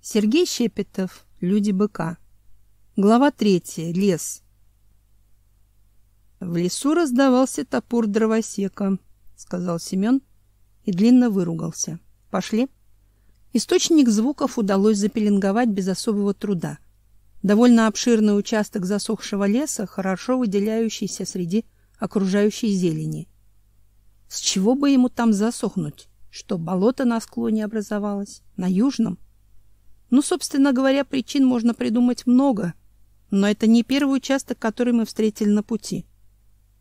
Сергей Щепетов. Люди быка. Глава третья. Лес. В лесу раздавался топор дровосека, сказал Семен и длинно выругался. Пошли. Источник звуков удалось запеленговать без особого труда. Довольно обширный участок засохшего леса, хорошо выделяющийся среди окружающей зелени. С чего бы ему там засохнуть? Что болото на склоне образовалось, на южном? Ну, собственно говоря, причин можно придумать много, но это не первый участок, который мы встретили на пути.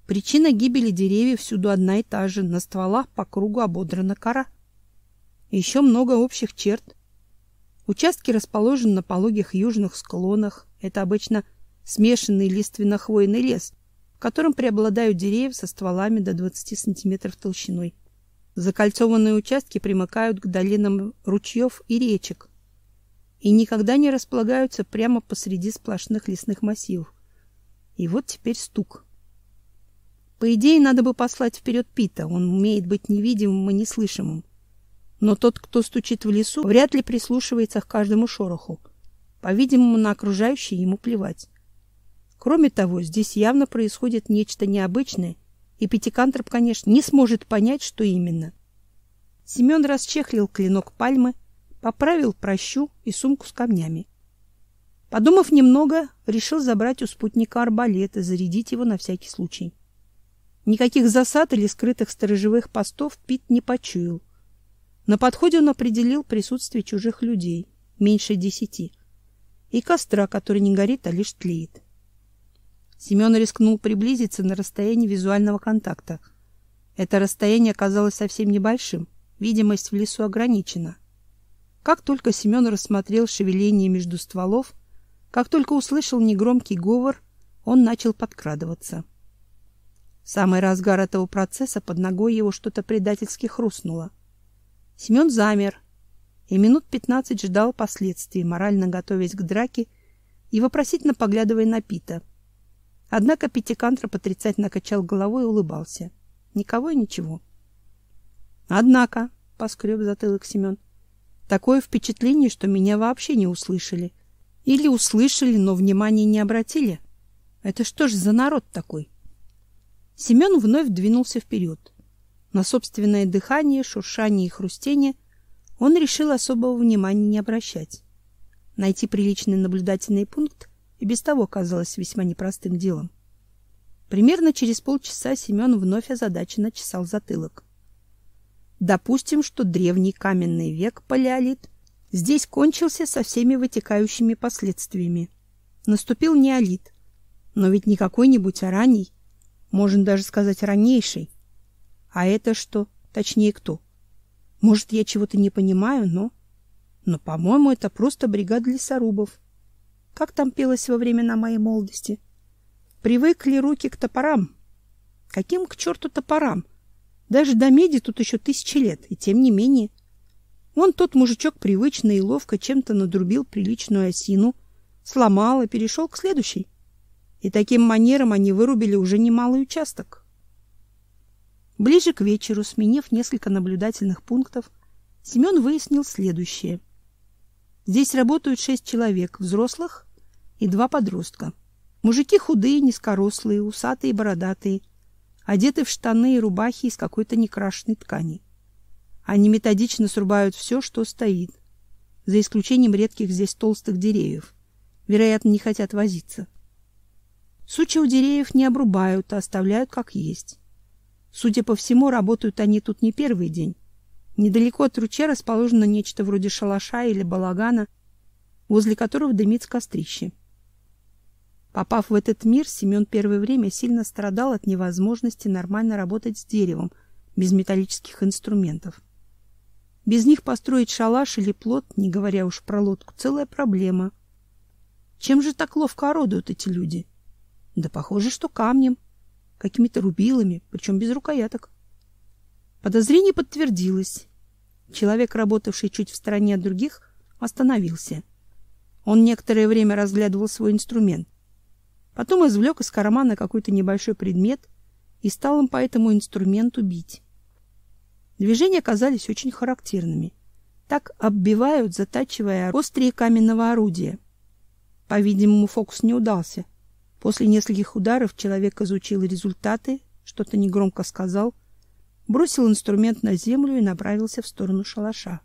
Причина гибели деревьев всюду одна и та же: на стволах по кругу ободрана кора. Еще много общих черт. Участки расположены на пологих южных склонах. Это обычно смешанный лиственно-хвойный лес, в котором преобладают деревья со стволами до 20 сантиметров толщиной. Закольцованные участки примыкают к долинам ручьев и речек и никогда не располагаются прямо посреди сплошных лесных массивов. И вот теперь стук. По идее, надо бы послать вперед Пита, он умеет быть невидимым и неслышимым. Но тот, кто стучит в лесу, вряд ли прислушивается к каждому шороху. По-видимому, на окружающие ему плевать. Кроме того, здесь явно происходит нечто необычное — и Пятикантроп, конечно, не сможет понять, что именно. Семен расчехлил клинок пальмы, поправил прощу и сумку с камнями. Подумав немного, решил забрать у спутника арбалет и зарядить его на всякий случай. Никаких засад или скрытых сторожевых постов Пит не почуял. На подходе он определил присутствие чужих людей, меньше десяти, и костра, который не горит, а лишь тлеет. Семен рискнул приблизиться на расстояние визуального контакта. Это расстояние оказалось совсем небольшим. Видимость в лесу ограничена. Как только Семен рассмотрел шевеление между стволов, как только услышал негромкий говор, он начал подкрадываться. В самый разгар этого процесса под ногой его что-то предательски хрустнуло. Семен замер и минут пятнадцать ждал последствий, морально готовясь к драке и вопросительно поглядывая на Пита. Однако Пятикантроп отрицательно качал головой и улыбался. Никого и ничего. Однако, поскреб затылок Семен, такое впечатление, что меня вообще не услышали. Или услышали, но внимания не обратили. Это что ж за народ такой? Семен вновь двинулся вперед. На собственное дыхание, шуршание и хрустение он решил особого внимания не обращать. Найти приличный наблюдательный пункт и без того казалось весьма непростым делом. Примерно через полчаса Семен вновь озадаченно чесал затылок. Допустим, что древний каменный век палеолит здесь кончился со всеми вытекающими последствиями. Наступил неолит, но ведь не какой-нибудь, а ранний, можно даже сказать раннейший. А это что? Точнее, кто? Может, я чего-то не понимаю, но... Но, по-моему, это просто бригада лесорубов. Как там пелось во времена моей молодости? Привыкли руки к топорам. Каким к черту топорам? Даже до меди тут еще тысячи лет, и тем не менее. Вон тот мужичок привычно и ловко чем-то надрубил приличную осину, сломал и перешел к следующей. И таким манером они вырубили уже немалый участок. Ближе к вечеру, сменив несколько наблюдательных пунктов, Семен выяснил следующее. Здесь работают шесть человек, взрослых и два подростка. Мужики худые, низкорослые, усатые бородатые, одеты в штаны и рубахи из какой-то некрашенной ткани. Они методично срубают все, что стоит, за исключением редких здесь толстых деревьев. Вероятно, не хотят возиться. Сучья у деревьев не обрубают, а оставляют как есть. Судя по всему, работают они тут не первый день. Недалеко от ручья расположено нечто вроде шалаша или балагана, возле которого дымится кострище. Попав в этот мир, Семен первое время сильно страдал от невозможности нормально работать с деревом без металлических инструментов. Без них построить шалаш или плот, не говоря уж про лодку, целая проблема. Чем же так ловко орудуют эти люди? Да похоже, что камнем, какими-то рубилами, причем без рукояток. Подозрение подтвердилось. Человек, работавший чуть в стороне от других, остановился. Он некоторое время разглядывал свой инструмент. Потом извлек из кармана какой-то небольшой предмет и стал им по этому инструменту бить. Движения оказались очень характерными. Так оббивают, затачивая острие каменного орудия. По-видимому, фокус не удался. После нескольких ударов человек изучил результаты, что-то негромко сказал, бросил инструмент на землю и направился в сторону шалаша.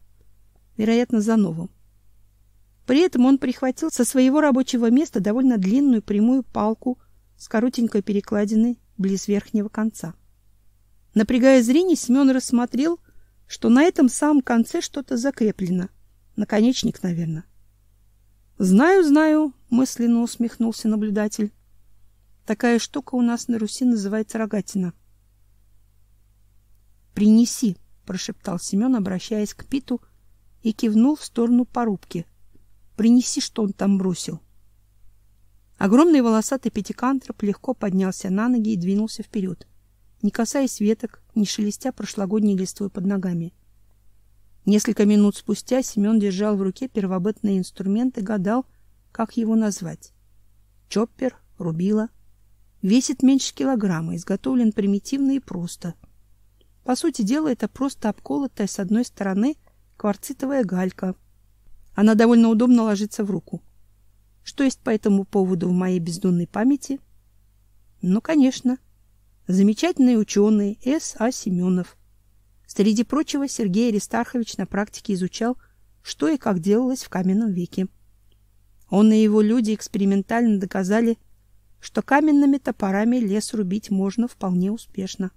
Вероятно, за новым. При этом он прихватил со своего рабочего места довольно длинную прямую палку с коротенькой перекладиной близ верхнего конца. Напрягая зрение, Семен рассмотрел, что на этом самом конце что-то закреплено. Наконечник, наверное. Знаю, знаю, мысленно усмехнулся наблюдатель. Такая штука у нас на Руси называется рогатина. Принеси, прошептал Семен, обращаясь к Питу, и кивнул в сторону порубки. Принеси, что он там бросил. Огромный волосатый пятикантроп легко поднялся на ноги и двинулся вперед, не касаясь веток, не шелестя прошлогодней листвой под ногами. Несколько минут спустя Семен держал в руке первобытный инструмент и гадал, как его назвать. Чоппер, рубила. Весит меньше килограмма, изготовлен примитивно и просто. По сути дела, это просто обколотая с одной стороны кварцитовая галька. Она довольно удобно ложится в руку. Что есть по этому поводу в моей бездонной памяти? Ну, конечно, замечательный ученый С. А. Семенов. Среди прочего, Сергей Аристархович на практике изучал, что и как делалось в каменном веке. Он и его люди экспериментально доказали, что каменными топорами лес рубить можно вполне успешно.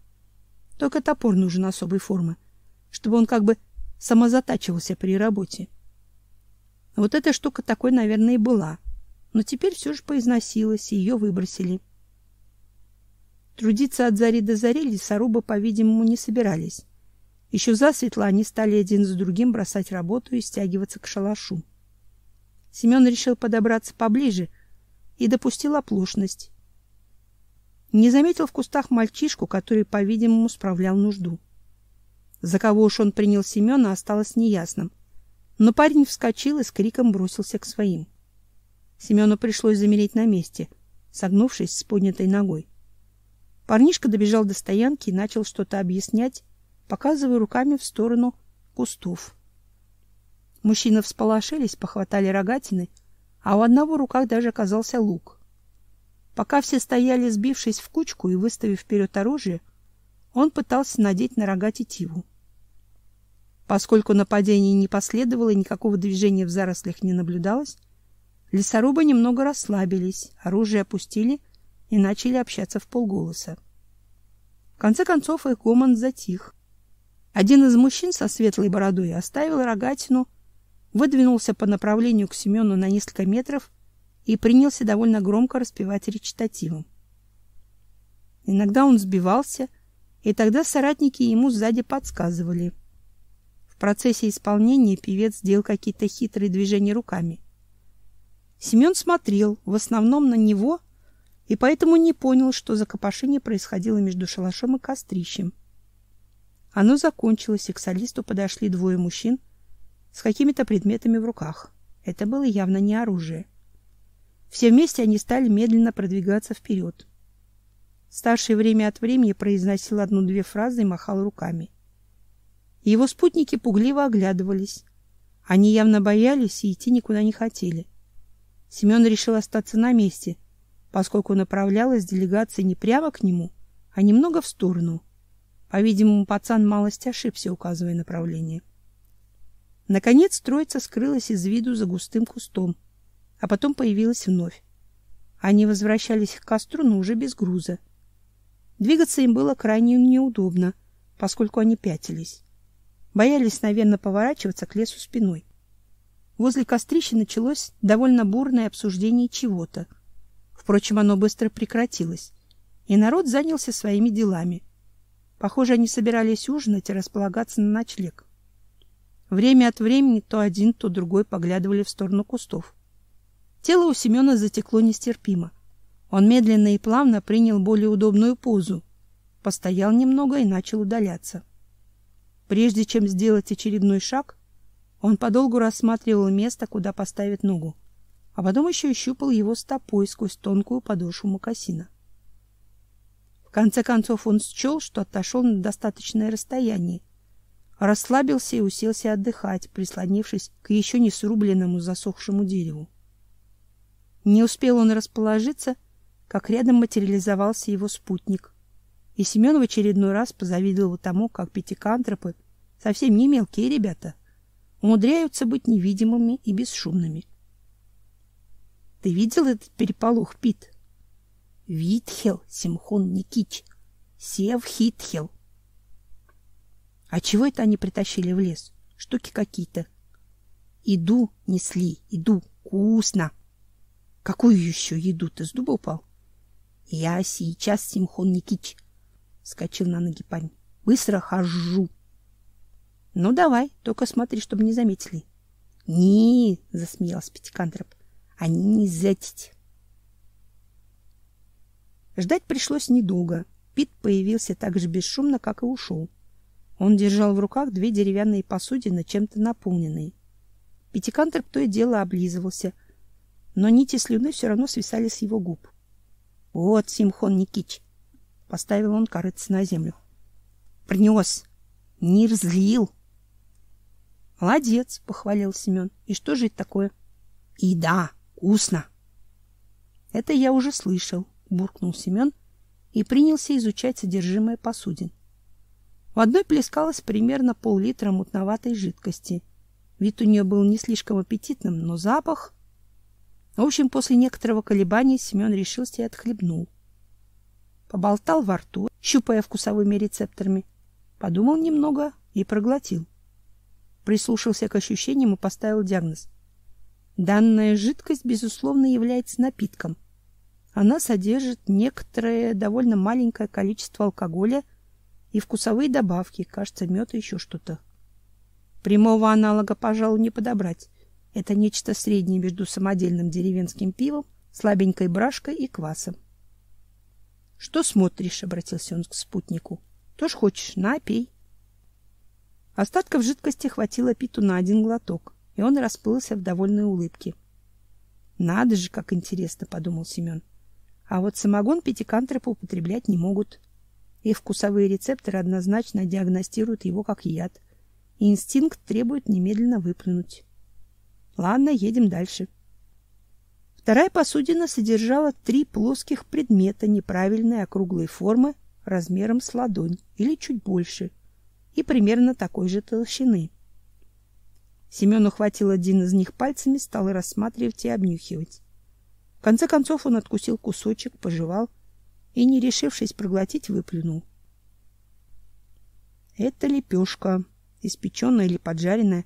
Только топор нужен особой формы, чтобы он как бы самозатачивался при работе. Вот эта штука такой, наверное, и была. Но теперь все же поизносилась, и ее выбросили. Трудиться от зари до зари лесорубы, по-видимому, не собирались. Еще засветло они стали один за другим бросать работу и стягиваться к шалашу. Семен решил подобраться поближе и допустил оплошность. Не заметил в кустах мальчишку, который, по-видимому, справлял нужду. За кого уж он принял Семена, осталось неясным — но парень вскочил и с криком бросился к своим. Семену пришлось замереть на месте, согнувшись с поднятой ногой. Парнишка добежал до стоянки и начал что-то объяснять, показывая руками в сторону кустов. Мужчины всполошились, похватали рогатины, а у одного в руках даже оказался лук. Пока все стояли, сбившись в кучку и выставив вперед оружие, он пытался надеть на рога тетиву. Поскольку нападения не последовало и никакого движения в зарослях не наблюдалось, лесорубы немного расслабились, оружие опустили и начали общаться в полголоса. В конце концов их гомон затих. Один из мужчин со светлой бородой оставил рогатину, выдвинулся по направлению к Семену на несколько метров и принялся довольно громко распевать речитативом. Иногда он сбивался, и тогда соратники ему сзади подсказывали — в процессе исполнения певец сделал какие-то хитрые движения руками. Семен смотрел в основном на него и поэтому не понял, что за копошение происходило между шалашом и кострищем. Оно закончилось, и к солисту подошли двое мужчин с какими-то предметами в руках. Это было явно не оружие. Все вместе они стали медленно продвигаться вперед. Старший время от времени произносил одну-две фразы и махал руками. Его спутники пугливо оглядывались. Они явно боялись и идти никуда не хотели. Семен решил остаться на месте, поскольку направлялась делегация не прямо к нему, а немного в сторону. По-видимому, пацан малость ошибся, указывая направление. Наконец троица скрылась из виду за густым кустом, а потом появилась вновь. Они возвращались к костру, но уже без груза. Двигаться им было крайне неудобно, поскольку они пятились. Боялись, наверное, поворачиваться к лесу спиной. Возле кострища началось довольно бурное обсуждение чего-то. Впрочем, оно быстро прекратилось, и народ занялся своими делами. Похоже, они собирались ужинать и располагаться на ночлег. Время от времени то один, то другой поглядывали в сторону кустов. Тело у Семена затекло нестерпимо. Он медленно и плавно принял более удобную позу, постоял немного и начал удаляться. Прежде чем сделать очередной шаг, он подолгу рассматривал место, куда поставить ногу, а потом еще щупал его стопой сквозь тонкую подошву мокасина. В конце концов он счел, что отошел на достаточное расстояние. расслабился и уселся отдыхать, прислонившись к еще не срубленному засохшему дереву. Не успел он расположиться, как рядом материализовался его спутник. И Семен в очередной раз позавидовал тому, как пятикантропы, совсем не мелкие ребята, умудряются быть невидимыми и бесшумными. Ты видел этот переполох, Пит? Витхел, Симхон Никич, Сев Хитхел. А чего это они притащили в лес? Штуки какие-то. Иду несли, иду, вкусно. Какую еще еду? Ты с дуба упал? Я сейчас, Симхон Никич, вскочил на ноги парень. Быстро хожу. Ну давай, только смотри, чтобы не заметили. Не, засмеялся Пятикантроп. Они не зетить. Ждать пришлось недолго. Пит появился так же бесшумно, как и ушел. Он держал в руках две деревянные посудины, чем-то наполненные. Пятикантроп то и дело облизывался, но нити слюны все равно свисали с его губ. — Вот, Симхон Никич! — поставил он корыце на землю. — Принес! Не разлил! — Молодец! — похвалил Семен. — И что же это такое? — И да, вкусно! — Это я уже слышал, — буркнул Семен и принялся изучать содержимое посудин. В одной плескалось примерно пол-литра мутноватой жидкости. Вид у нее был не слишком аппетитным, но запах... В общем, после некоторого колебания Семен решился и отхлебнул. Поболтал во рту, щупая вкусовыми рецепторами. Подумал немного и проглотил. Прислушался к ощущениям и поставил диагноз. Данная жидкость, безусловно, является напитком. Она содержит некоторое довольно маленькое количество алкоголя – и вкусовые добавки, кажется, мед и еще что-то. Прямого аналога, пожалуй, не подобрать. Это нечто среднее между самодельным деревенским пивом, слабенькой брашкой и квасом. — Что смотришь? — обратился он к спутнику. — То хочешь, напей. Остатков жидкости хватило Питу на один глоток, и он расплылся в довольной улыбке. — Надо же, как интересно, — подумал Семен. А вот самогон пятикантропы употреблять не могут. Их вкусовые рецепторы однозначно диагностируют его как яд, и инстинкт требует немедленно выплюнуть. Ладно, едем дальше. Вторая посудина содержала три плоских предмета неправильной округлой формы размером с ладонь или чуть больше и примерно такой же толщины. Семен ухватил один из них пальцами, стал рассматривать и обнюхивать. В конце концов он откусил кусочек, пожевал и, не решившись проглотить, выплюнул. Это лепешка, испеченная или поджаренная.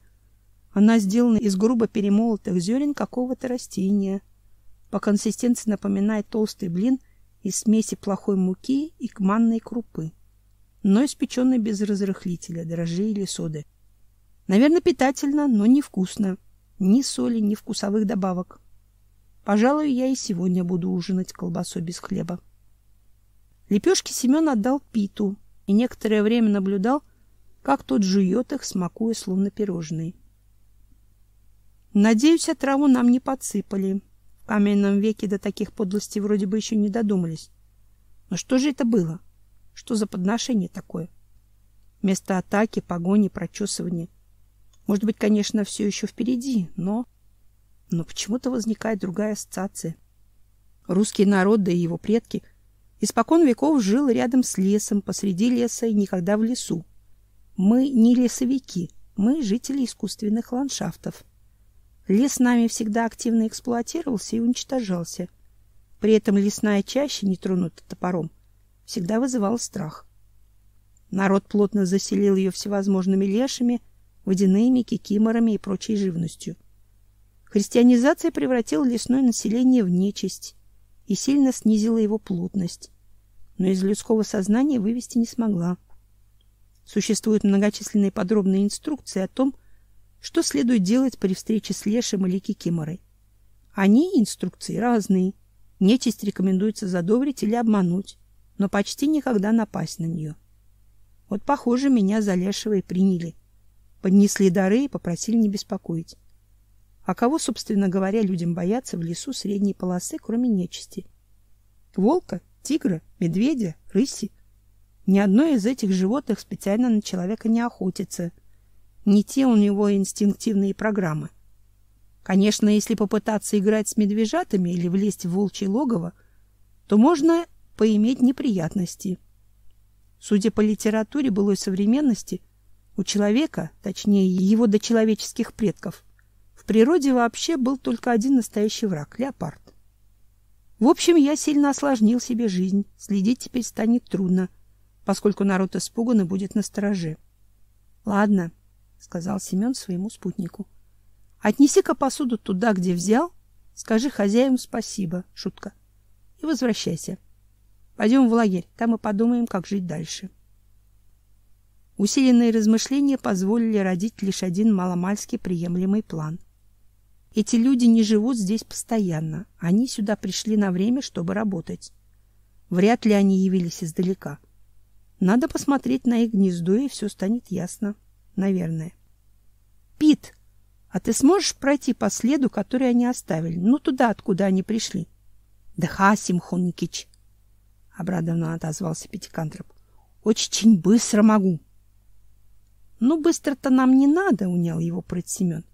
Она сделана из грубо перемолотых зерен какого-то растения. По консистенции напоминает толстый блин из смеси плохой муки и манной крупы, но испеченный без разрыхлителя, дрожжей или соды. Наверное, питательно, но невкусно. Ни соли, ни вкусовых добавок. Пожалуй, я и сегодня буду ужинать колбасой без хлеба. Лепешки Семен отдал Питу и некоторое время наблюдал, как тот жует их, смакуя словно пирожные. Надеюсь, отраву нам не подсыпали. Каменном веке до таких подлостей вроде бы еще не додумались. Но что же это было? Что за подношение такое? Вместо атаки, погони, прочесывания. Может быть, конечно, все еще впереди, но... Но почему-то возникает другая ассоциация. Русский народ, да и его предки — Испокон веков жил рядом с лесом, посреди леса и никогда в лесу. Мы не лесовики, мы жители искусственных ландшафтов. Лес нами всегда активно эксплуатировался и уничтожался. При этом лесная чаща, не тронутая топором, всегда вызывала страх. Народ плотно заселил ее всевозможными лешами, водяными, кикиморами и прочей живностью. Христианизация превратила лесное население в нечисть, и сильно снизила его плотность, но из людского сознания вывести не смогла. Существуют многочисленные подробные инструкции о том, что следует делать при встрече с лешим или кикиморой. Они, инструкции, разные. Нечисть рекомендуется задобрить или обмануть, но почти никогда напасть на нее. Вот, похоже, меня за лешего и приняли. Поднесли дары и попросили не беспокоить. А кого, собственно говоря, людям бояться в лесу средней полосы, кроме нечисти? Волка, тигра, медведя, рыси. Ни одно из этих животных специально на человека не охотится — Не те у него инстинктивные программы. Конечно, если попытаться играть с медвежатами или влезть в волчье логово, то можно поиметь неприятности. Судя по литературе былой современности, у человека, точнее его дочеловеческих предков, в природе вообще был только один настоящий враг леопард. В общем, я сильно осложнил себе жизнь. Следить теперь станет трудно, поскольку народ испуган и будет настороже. Ладно, сказал Семен своему спутнику. Отнеси-ка посуду туда, где взял, скажи хозяину спасибо, шутка. И возвращайся. Пойдем в лагерь, там мы подумаем, как жить дальше. Усиленные размышления позволили родить лишь один маломальски приемлемый план. Эти люди не живут здесь постоянно. Они сюда пришли на время, чтобы работать. Вряд ли они явились издалека. Надо посмотреть на их гнездо, и все станет ясно. Наверное. Пит, а ты сможешь пройти по следу, который они оставили? Ну, туда, откуда они пришли. Да, Хасим Хонкич, обрадованно отозвался Пятикантроп. Очень быстро могу. Ну, быстро-то нам не надо, унял его прыть Семен.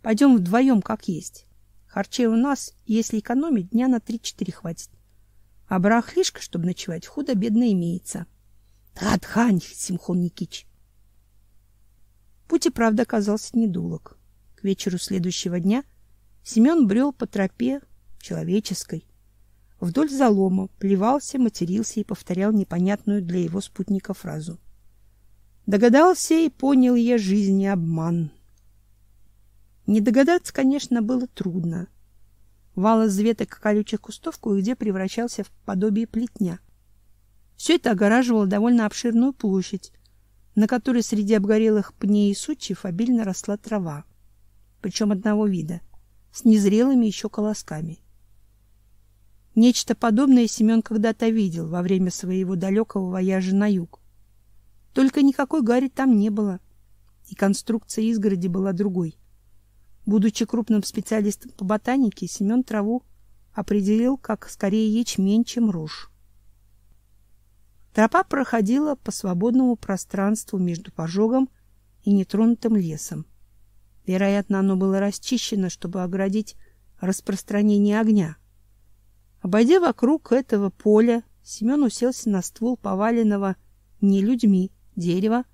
Пойдем вдвоем, как есть. Харчей у нас, если экономить, дня на три-четыре хватит. А барахлишка, чтобы ночевать, худо-бедно имеется. Тхатхань, Симхон Никич. Путь и правда оказался недолг. К вечеру следующего дня Семен брел по тропе человеческой. Вдоль залома плевался, матерился и повторял непонятную для его спутника фразу. Догадался и понял я жизнь и обман. Не догадаться, конечно, было трудно. Вал из веток колючих кустов кое-где превращался в подобие плетня. Все это огораживало довольно обширную площадь, на которой среди обгорелых пней и сучьев обильно росла трава, причем одного вида, с незрелыми еще колосками. Нечто подобное Семен когда-то видел во время своего далекого вояжа на юг. Только никакой гари там не было, и конструкция изгороди была другой. Будучи крупным специалистом по ботанике, Семен траву определил как скорее ячмень, чем рожь. Тропа проходила по свободному пространству между пожогом и нетронутым лесом. Вероятно, оно было расчищено, чтобы оградить распространение огня. Обойдя вокруг этого поля, Семен уселся на ствол поваленного не людьми дерева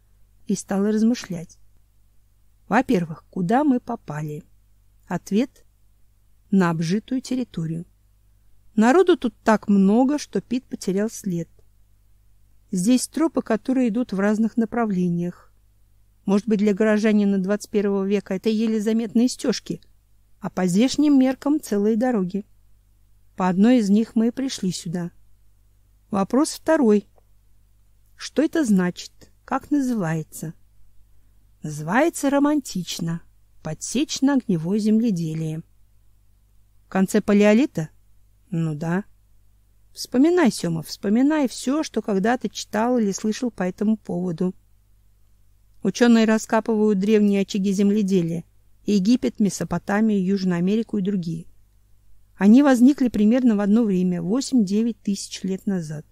и стал размышлять. Во-первых, куда мы попали? Ответ — на обжитую территорию. Народу тут так много, что Пит потерял след. Здесь тропы, которые идут в разных направлениях. Может быть, для горожанина 21 века это еле заметные стежки, а по здешним меркам целые дороги. По одной из них мы и пришли сюда. Вопрос второй. Что это значит? Как называется? — Называется романтично подсечно-огневое земледелие. В конце палеолита? Ну да. Вспоминай, Сёма, вспоминай все, что когда-то читал или слышал по этому поводу. Ученые раскапывают древние очаги земледелия: Египет, Месопотамию, Южную Америку и другие. Они возникли примерно в одно время, 8-9 тысяч лет назад.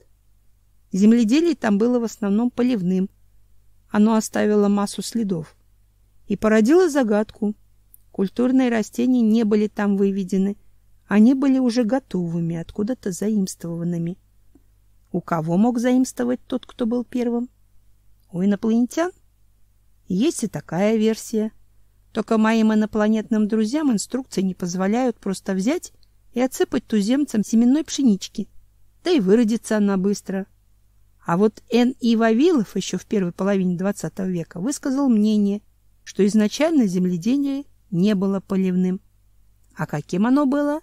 Земледелие там было в основном поливным, оно оставило массу следов и породило загадку. Культурные растения не были там выведены, они были уже готовыми, откуда-то заимствованными. У кого мог заимствовать тот, кто был первым? У инопланетян? Есть и такая версия. Только моим инопланетным друзьям инструкции не позволяют просто взять и отсыпать туземцам семенной пшенички. Да и выродится она быстро. А вот Н. И. Вавилов еще в первой половине XX века высказал мнение, что изначально земледелие не было поливным. А каким оно было?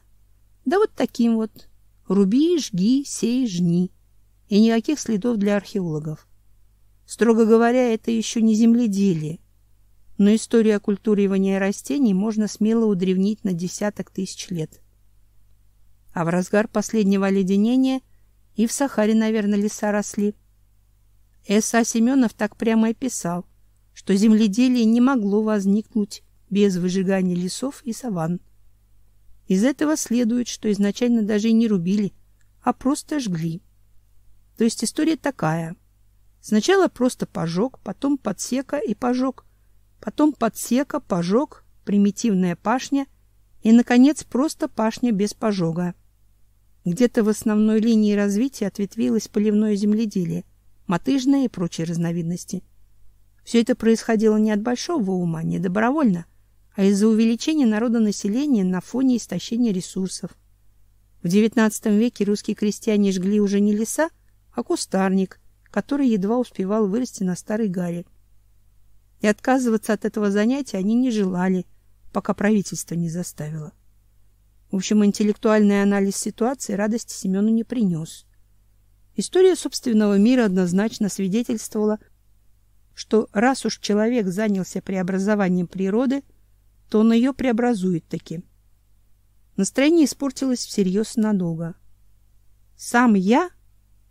Да вот таким вот. Руби, жги, сей, жни. И никаких следов для археологов. Строго говоря, это еще не земледелие. Но историю оккультуривания растений можно смело удревнить на десяток тысяч лет. А в разгар последнего оледенения – и в Сахаре, наверное, леса росли. С.А. Семенов так прямо и писал, что земледелие не могло возникнуть без выжигания лесов и саванн. Из этого следует, что изначально даже и не рубили, а просто жгли. То есть история такая. Сначала просто пожог, потом подсека и пожог. потом подсека, пожог, примитивная пашня и, наконец, просто пашня без пожога. Где-то в основной линии развития ответвилось поливное земледелие, мотыжное и прочие разновидности. Все это происходило не от большого ума, не добровольно, а из-за увеличения народонаселения на фоне истощения ресурсов. В XIX веке русские крестьяне жгли уже не леса, а кустарник, который едва успевал вырасти на старой гаре. И отказываться от этого занятия они не желали, пока правительство не заставило. В общем, интеллектуальный анализ ситуации радости Семену не принес. История собственного мира однозначно свидетельствовала, что раз уж человек занялся преобразованием природы, то он ее преобразует таки. Настроение испортилось всерьез надолго. Сам я,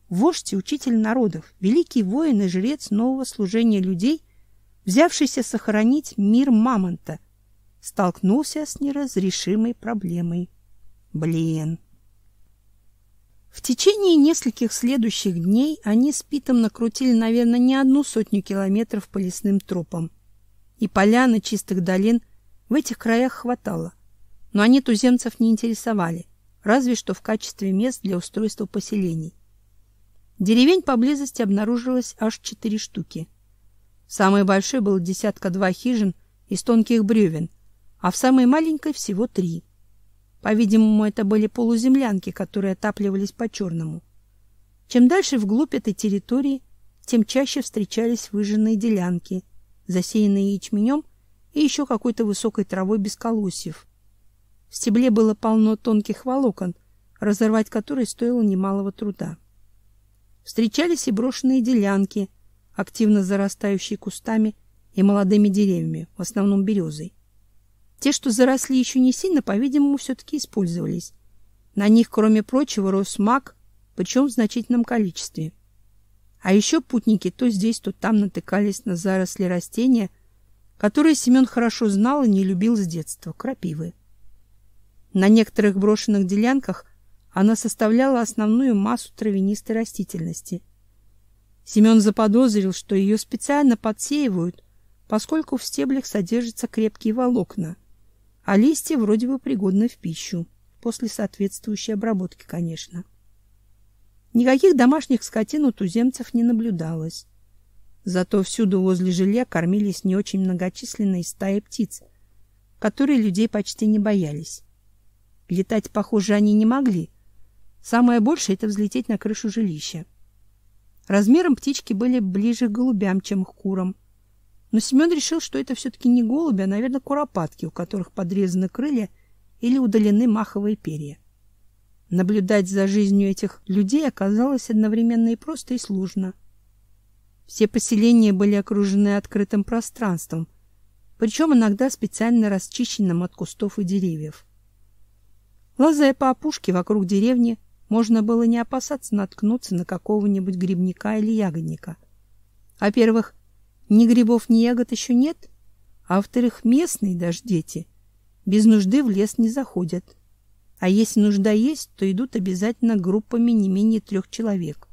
вождь и учитель народов, великий воин и жрец нового служения людей, взявшийся сохранить мир мамонта — столкнулся с неразрешимой проблемой. Блин. В течение нескольких следующих дней они с Питом накрутили, наверное, не одну сотню километров по лесным тропам. И полян, и чистых долин в этих краях хватало. Но они туземцев не интересовали, разве что в качестве мест для устройства поселений. Деревень поблизости обнаружилось аж четыре штуки. Самой большой был десятка-два хижин из тонких бревен, а в самой маленькой всего три. По-видимому, это были полуземлянки, которые отапливались по-черному. Чем дальше вглубь этой территории, тем чаще встречались выжженные делянки, засеянные ячменем и еще какой-то высокой травой без колосьев. В стебле было полно тонких волокон, разорвать которые стоило немалого труда. Встречались и брошенные делянки, активно зарастающие кустами и молодыми деревьями, в основном березой. Те, что заросли еще не сильно, по-видимому, все-таки использовались. На них, кроме прочего, рос мак, причем в значительном количестве. А еще путники то здесь, то там натыкались на заросли растения, которые Семен хорошо знал и не любил с детства — крапивы. На некоторых брошенных делянках она составляла основную массу травянистой растительности. Семен заподозрил, что ее специально подсеивают, поскольку в стеблях содержатся крепкие волокна — а листья вроде бы пригодны в пищу, после соответствующей обработки, конечно. Никаких домашних скотин у туземцев не наблюдалось. Зато всюду возле жилья кормились не очень многочисленные стаи птиц, которые людей почти не боялись. Летать, похоже, они не могли. Самое большее — это взлететь на крышу жилища. Размером птички были ближе к голубям, чем к курам — но Семен решил, что это все-таки не голуби, а, наверное, куропатки, у которых подрезаны крылья или удалены маховые перья. Наблюдать за жизнью этих людей оказалось одновременно и просто, и сложно. Все поселения были окружены открытым пространством, причем иногда специально расчищенным от кустов и деревьев. Лазая по опушке вокруг деревни, можно было не опасаться наткнуться на какого-нибудь грибника или ягодника. Во-первых, ни грибов, ни ягод еще нет, а во-вторых, местные даже дети без нужды в лес не заходят. А если нужда есть, то идут обязательно группами не менее трех человек.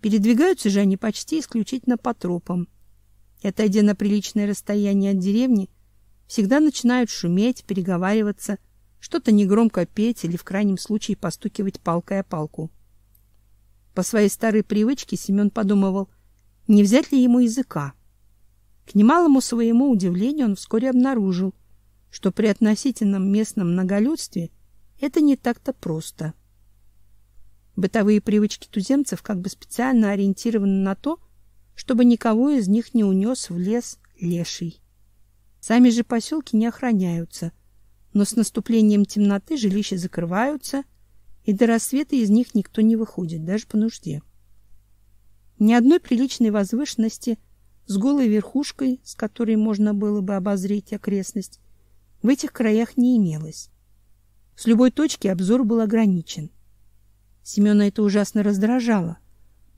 Передвигаются же они почти исключительно по тропам. Отойдя на приличное расстояние от деревни, всегда начинают шуметь, переговариваться, что-то негромко петь или в крайнем случае постукивать палкой о палку. По своей старой привычке Семен подумывал, не взять ли ему языка. К немалому своему удивлению он вскоре обнаружил, что при относительном местном многолюдстве это не так-то просто. Бытовые привычки туземцев как бы специально ориентированы на то, чтобы никого из них не унес в лес леший. Сами же поселки не охраняются, но с наступлением темноты жилища закрываются, и до рассвета из них никто не выходит, даже по нужде. Ни одной приличной возвышенности – с голой верхушкой, с которой можно было бы обозреть окрестность, в этих краях не имелось. С любой точки обзор был ограничен. Семена это ужасно раздражало.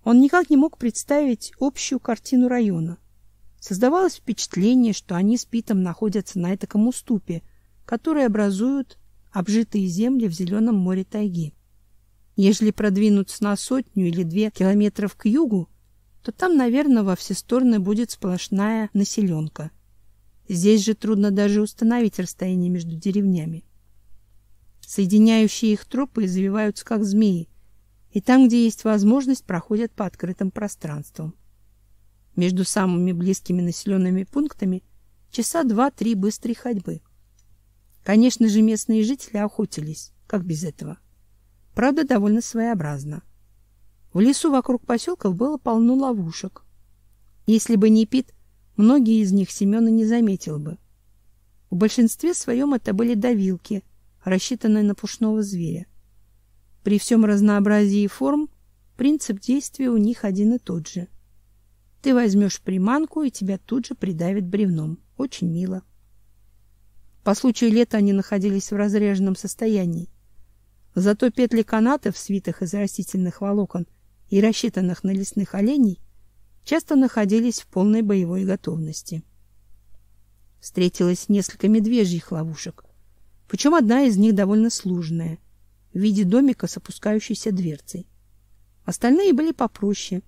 Он никак не мог представить общую картину района. Создавалось впечатление, что они с Питом находятся на этаком уступе, который образуют обжитые земли в зеленом море тайги. Ежели продвинуться на сотню или две километров к югу, то там, наверное, во все стороны будет сплошная населенка. Здесь же трудно даже установить расстояние между деревнями. Соединяющие их тропы извиваются как змеи, и там, где есть возможность, проходят по открытым пространствам. Между самыми близкими населенными пунктами часа два-три быстрой ходьбы. Конечно же, местные жители охотились, как без этого. Правда, довольно своеобразно. В лесу вокруг поселков было полно ловушек. Если бы не Пит, многие из них Семёна не заметил бы. В большинстве своем это были давилки, рассчитанные на пушного зверя. При всем разнообразии форм принцип действия у них один и тот же. Ты возьмешь приманку, и тебя тут же придавит бревном. Очень мило. По случаю лета они находились в разреженном состоянии. Зато петли канатов, свитых из растительных волокон и рассчитанных на лесных оленей, часто находились в полной боевой готовности. Встретилось несколько медвежьих ловушек, причем одна из них довольно сложная, в виде домика с опускающейся дверцей. Остальные были попроще.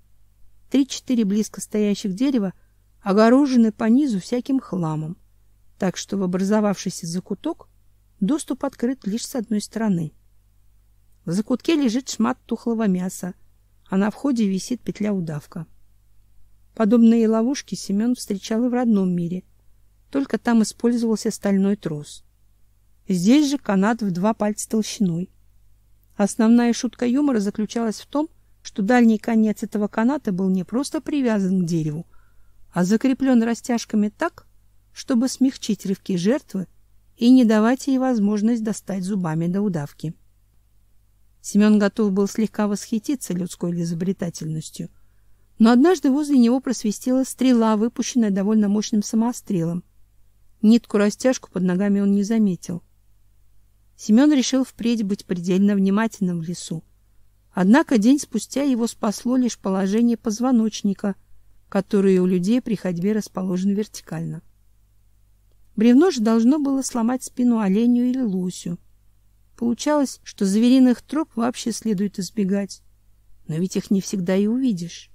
Три-четыре близко стоящих дерева огорожены по низу всяким хламом, так что в образовавшийся закуток доступ открыт лишь с одной стороны. В закутке лежит шмат тухлого мяса, а на входе висит петля-удавка. Подобные ловушки Семен встречал и в родном мире, только там использовался стальной трос. Здесь же канат в два пальца толщиной. Основная шутка юмора заключалась в том, что дальний конец этого каната был не просто привязан к дереву, а закреплен растяжками так, чтобы смягчить рывки жертвы и не давать ей возможность достать зубами до удавки. Семен готов был слегка восхититься людской изобретательностью, но однажды возле него просвистела стрела, выпущенная довольно мощным самострелом. Нитку-растяжку под ногами он не заметил. Семен решил впредь быть предельно внимательным в лесу. Однако день спустя его спасло лишь положение позвоночника, который у людей при ходьбе расположен вертикально. Бревно же должно было сломать спину оленю или лосю. Получалось, что звериных троп вообще следует избегать, но ведь их не всегда и увидишь.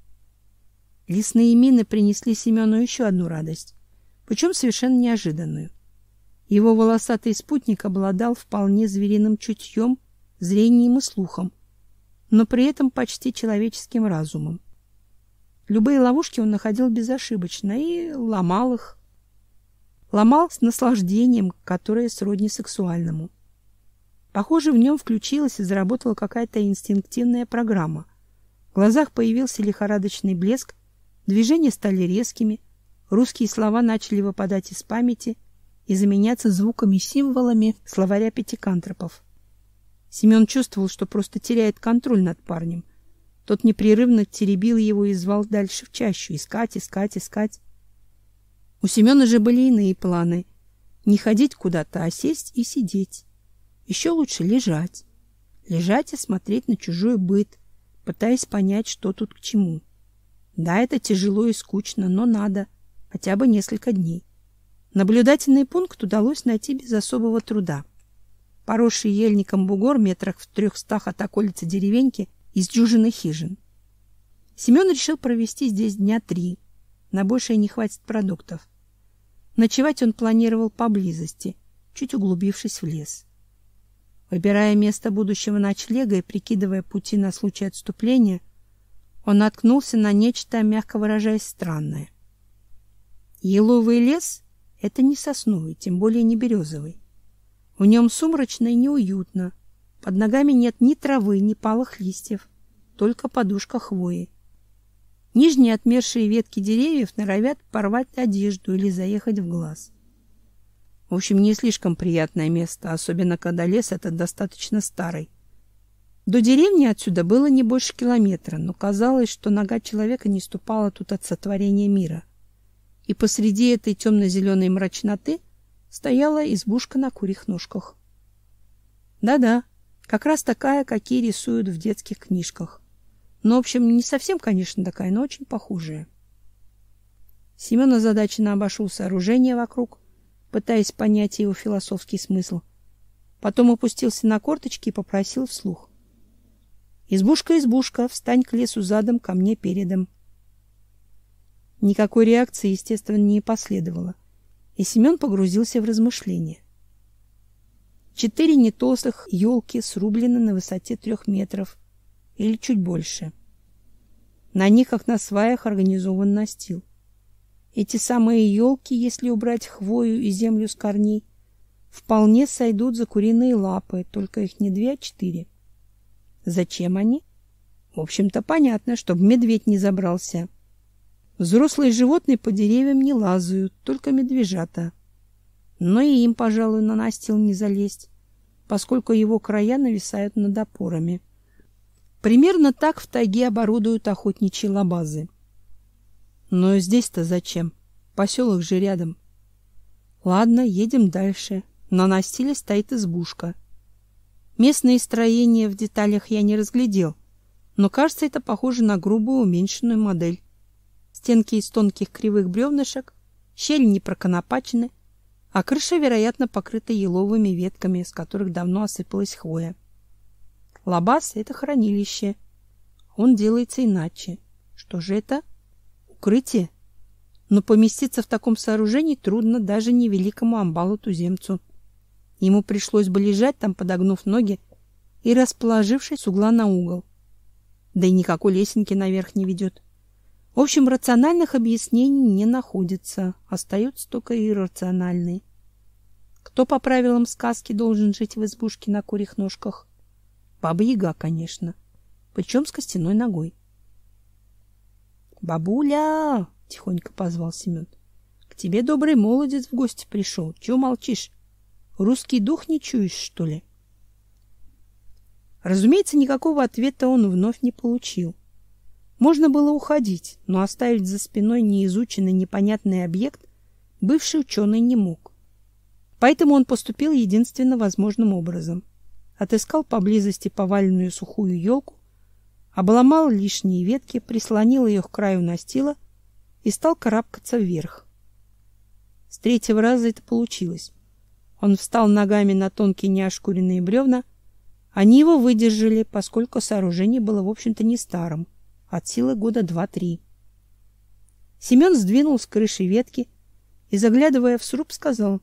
Лесные мины принесли Семену еще одну радость, причем совершенно неожиданную. Его волосатый спутник обладал вполне звериным чутьем, зрением и слухом, но при этом почти человеческим разумом. Любые ловушки он находил безошибочно и ломал их. Ломал с наслаждением, которое сродни сексуальному. Похоже, в нем включилась и заработала какая-то инстинктивная программа. В глазах появился лихорадочный блеск, движения стали резкими, русские слова начали выпадать из памяти — и заменяться звуками-символами словаря пятикантропов. Семен чувствовал, что просто теряет контроль над парнем. Тот непрерывно теребил его и звал дальше в чащу, искать, искать, искать. У Семена же были иные планы. Не ходить куда-то, а сесть и сидеть. Еще лучше лежать. Лежать и смотреть на чужой быт, пытаясь понять, что тут к чему. Да, это тяжело и скучно, но надо. Хотя бы несколько дней. Наблюдательный пункт удалось найти без особого труда. Поросший ельником бугор метрах в трехстах от околицы деревеньки из дюжины хижин. Семен решил провести здесь дня три. На большее не хватит продуктов. Ночевать он планировал поблизости, чуть углубившись в лес. Выбирая место будущего ночлега и прикидывая пути на случай отступления, он наткнулся на нечто, мягко выражаясь, странное. Еловый лес это не сосновый, тем более не березовый. В нем сумрачно и неуютно. Под ногами нет ни травы, ни палых листьев, только подушка хвои. Нижние отмершие ветки деревьев норовят порвать одежду или заехать в глаз. В общем, не слишком приятное место, особенно когда лес этот достаточно старый. До деревни отсюда было не больше километра, но казалось, что нога человека не ступала тут от сотворения мира и посреди этой темно-зеленой мрачноты стояла избушка на курьих ножках. Да-да, как раз такая, какие рисуют в детских книжках. Но, в общем, не совсем, конечно, такая, но очень похожая. Семен озадаченно обошел сооружение вокруг, пытаясь понять его философский смысл. Потом опустился на корточки и попросил вслух. «Избушка, избушка, встань к лесу задом, ко мне передом». Никакой реакции, естественно, не последовало. И Семен погрузился в размышления. Четыре нетолстых елки срублены на высоте трех метров или чуть больше. На них, как на сваях, организован настил. Эти самые елки, если убрать хвою и землю с корней, вполне сойдут за куриные лапы, только их не две, а четыре. Зачем они? В общем-то, понятно, чтобы медведь не забрался. Взрослые животные по деревьям не лазают, только медвежата. Но и им, пожалуй, на настил не залезть, поскольку его края нависают над опорами. Примерно так в тайге оборудуют охотничьи лабазы. Но здесь-то зачем? Поселок же рядом. Ладно, едем дальше. На настиле стоит избушка. Местные строения в деталях я не разглядел, но кажется, это похоже на грубую уменьшенную модель. Стенки из тонких кривых бревнышек, щели не проконопачены, а крыша, вероятно, покрыта еловыми ветками, с которых давно осыпалась хвоя. Лабаз — это хранилище. Он делается иначе. Что же это? Укрытие? Но поместиться в таком сооружении трудно даже невеликому амбалу-туземцу. Ему пришлось бы лежать там, подогнув ноги и расположившись с угла на угол. Да и никакой лесенки наверх не ведет. В общем, рациональных объяснений не находится, остаются только иррациональные. Кто по правилам сказки должен жить в избушке на курьих ножках? Баба-яга, конечно, причем с костяной ногой. «Бабуля!» — тихонько позвал Семен. «К тебе добрый молодец в гости пришел. Чего молчишь? Русский дух не чуешь, что ли?» Разумеется, никакого ответа он вновь не получил. Можно было уходить, но оставить за спиной неизученный непонятный объект бывший ученый не мог. Поэтому он поступил единственно возможным образом. Отыскал поблизости поваленную сухую елку, обломал лишние ветки, прислонил ее к краю настила и стал карабкаться вверх. С третьего раза это получилось. Он встал ногами на тонкие неошкуренные бревна. Они его выдержали, поскольку сооружение было, в общем-то, не старым — от силы года два-три. Семен сдвинул с крыши ветки и, заглядывая в сруб, сказал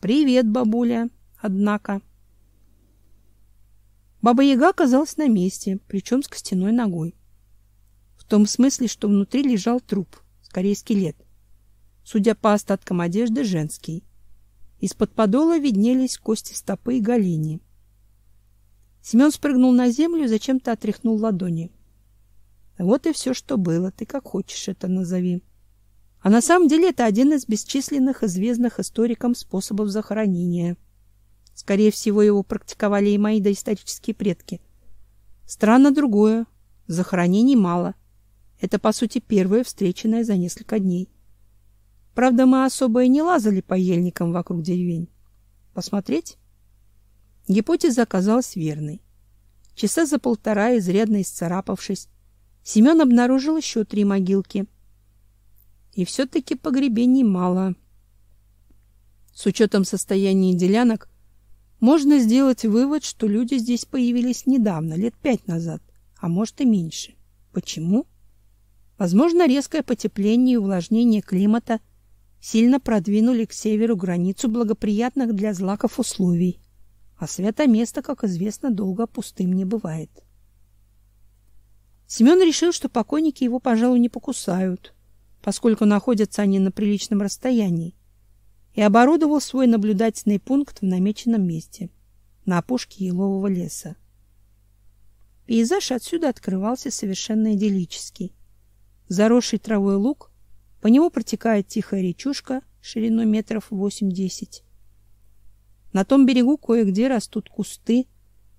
«Привет, бабуля, однако». Баба-яга оказалась на месте, причем с костяной ногой. В том смысле, что внутри лежал труп, скорее скелет. Судя по остаткам одежды, женский. Из-под подола виднелись кости стопы и голени. Семен спрыгнул на землю зачем-то отряхнул ладони. Вот и все, что было. Ты как хочешь это назови. А на самом деле это один из бесчисленных известных историкам способов захоронения. Скорее всего, его практиковали и мои доисторические предки. Странно другое. Захоронений мало. Это, по сути, первое встреченное за несколько дней. Правда, мы особо и не лазали по ельникам вокруг деревень. Посмотреть? Гипотеза оказалась верной. Часа за полтора, изрядно исцарапавшись, Семен обнаружил еще три могилки. И все-таки погребений мало. С учетом состояния делянок, можно сделать вывод, что люди здесь появились недавно, лет пять назад, а может и меньше. Почему? Возможно, резкое потепление и увлажнение климата сильно продвинули к северу границу благоприятных для злаков условий, а свято место, как известно, долго пустым не бывает. Семен решил, что покойники его, пожалуй, не покусают, поскольку находятся они на приличном расстоянии, и оборудовал свой наблюдательный пункт в намеченном месте, на опушке елового леса. Пейзаж отсюда открывался совершенно идиллический. Заросший травой луг, по нему протекает тихая речушка шириной метров восемь-десять. На том берегу кое-где растут кусты,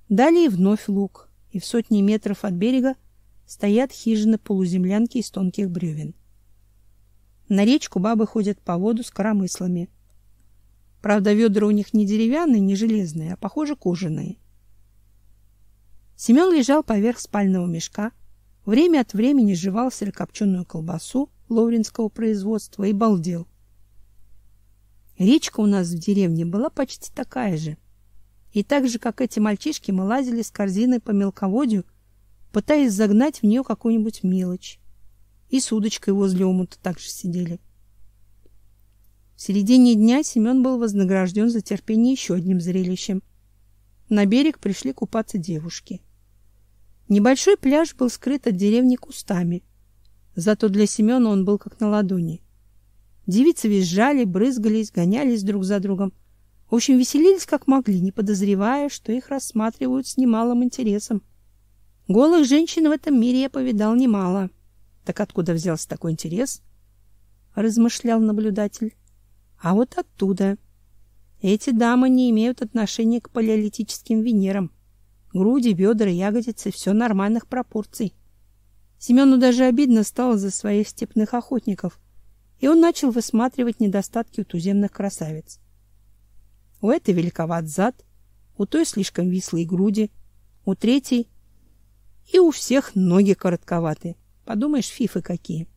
далее вновь луг, и в сотни метров от берега стоят хижины-полуземлянки из тонких бревен. На речку бабы ходят по воду с коромыслами. Правда, ведра у них не деревянные, не железные, а, похоже, кожаные. Семен лежал поверх спального мешка, время от времени жевал сырокопченую колбасу ловринского производства и балдел. Речка у нас в деревне была почти такая же. И так же, как эти мальчишки, мы лазили с корзиной по мелководью пытаясь загнать в нее какую-нибудь мелочь. И с удочкой возле омута также сидели. В середине дня Семен был вознагражден за терпение еще одним зрелищем. На берег пришли купаться девушки. Небольшой пляж был скрыт от деревни кустами, зато для Семена он был как на ладони. Девицы визжали, брызгались, гонялись друг за другом. В общем, веселились как могли, не подозревая, что их рассматривают с немалым интересом. Голых женщин в этом мире я повидал немало. Так откуда взялся такой интерес? размышлял наблюдатель. А вот оттуда. Эти дамы не имеют отношения к палеолитическим Венерам. Груди, бедра, ягодицы все нормальных пропорций. Семену даже обидно стало за своих степных охотников, и он начал высматривать недостатки у туземных красавиц. У этой великоват зад, у той слишком вислые груди, у третьей и у всех ноги коротковаты. Подумаешь, фифы какие.